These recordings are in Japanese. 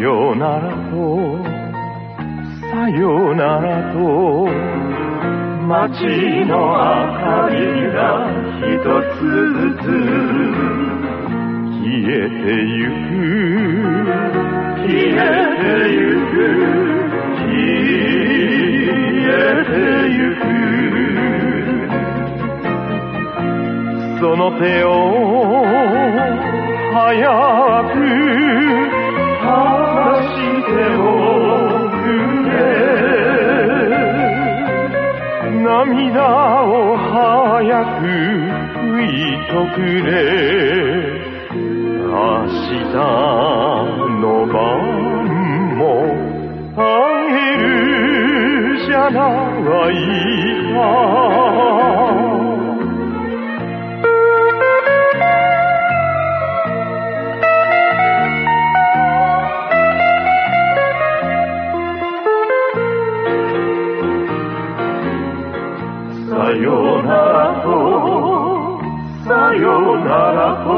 よならとさよならと街の明かりが一つずつ消えてゆく。消えてゆく。消えてゆく。その手を早く涙を早く拭いとくれ。明日の晩も会えるじゃないか。よならと。さよならと。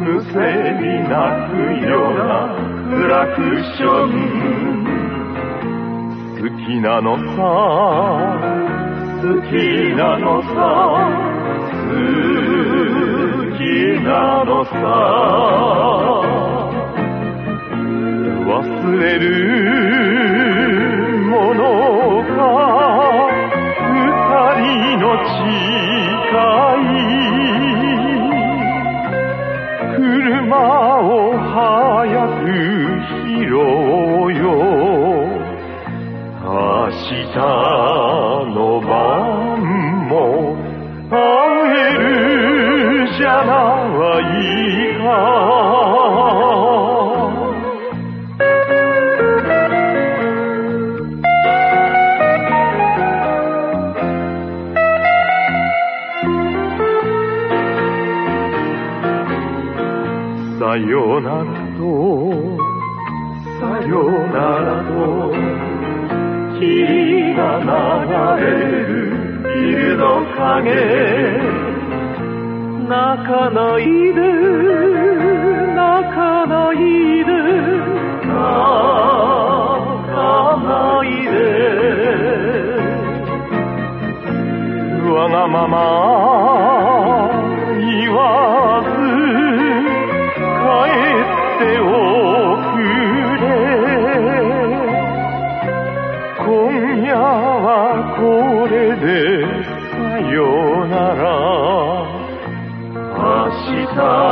むせび泣くようなクラクション好きなのさ。好きなのさ。好きなのさ。忘れる拾おうよ。明日の晩も会えるじゃないか。さよならと。さよなら。と日が流れる昼の影泣かないで泣かないで泣かないでわがまま今夜はこれでさよなら。明日